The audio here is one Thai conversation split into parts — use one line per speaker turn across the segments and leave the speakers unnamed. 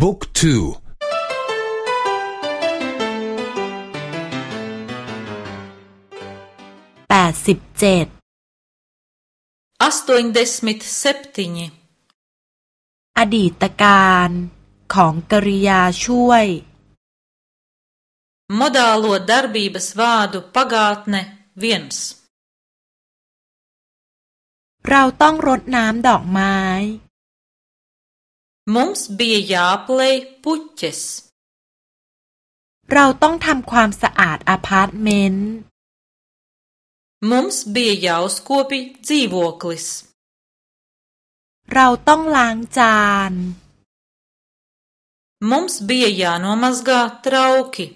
บุ๊กทูแปดสิบเจ็ดอัสตุนเดสมิทเซปตินีอดีตการของกริยาช่วย modālo darbības vārdu pagātne 1. เราต้องรดน้ำดอกไม้ Mums bija jāplēj puķes. เราต้องทำความสะอาดอพาร์ตเมนต์ Mums bija jāuzkopj dzīvoklis. เราต้องล้างจาน Mums bija jānomazgā trauki.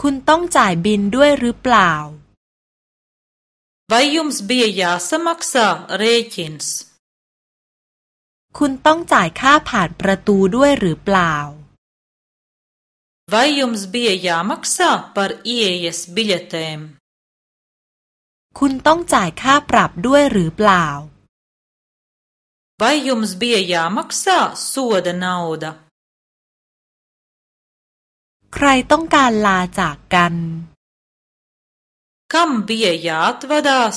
คุณต้องจ่ายบินด้วยหรือเปล่า Vai jums bija jāsamaksā rēķins? คุณต้องจ่ายค่าผ่านประตูด้วยหรือเปล่าวายุมส์เบียยามักซาปาร์เอเยสบิเลเตมคุณต้องจ่ายค่าปรับด้วยหรือเปล่า v a ยุมสเบียย jāmaksā s o ดานาอดาใครต้องการลาจากกันคัมเบียย ā ตวา a d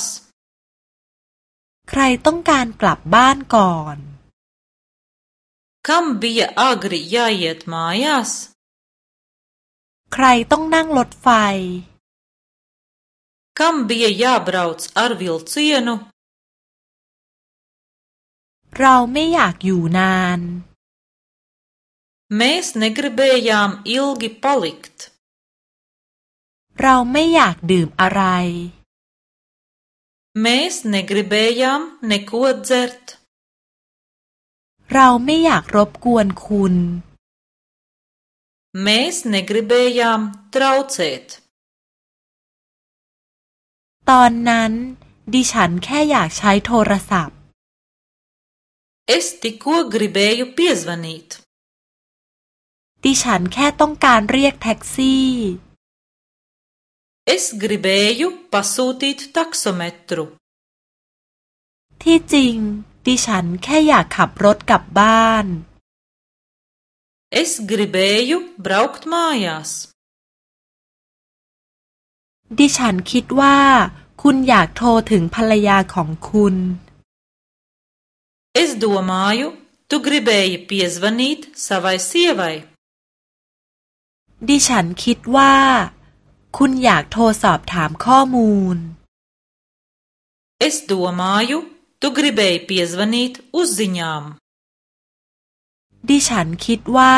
ใครต้องการกลับบ้านก่อน Kam bija agri jāiet mājās? ใครต้องนั่งรถไฟ Kam bija jābrauc ar vilcienu? เราไม่อยากอยู่นาน Mēs negribējām ilgi palikt. เราไม่อยากดื่มอะไร Mēs negribējām neko dzert. เราไม่อยากรบกวนคุณเมสเนกริเบยามทราเซตตอนนั้นดิฉันแค่อยากใช้โทรศัพท์เอสติคัวกริเบยูเปียสวานิตดิฉันแค่ต้องการเรียกแท็กซี่เอสกริเบยูปัสูติตักโซเมตรุที่จริงดิฉันแค่อยากขับรถกลับบ้าน Es gribēju braukt mājās ดิฉันคิดว่า คุณอยากโทรถึงภรรยาของคุณ Es domāju tu gribēji piezvanīt savai sievai ดิฉันคิดว่า คุณอยากโทรสอบถามข้อมูล Es domāju Tu gribēji piezvanīt uz ziņām. ดิฉันคิดว่า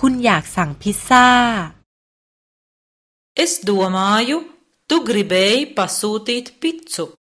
คุณอยากสั่งพิซซ่า Es domāju, tu gribēji pasūtīt p i z z u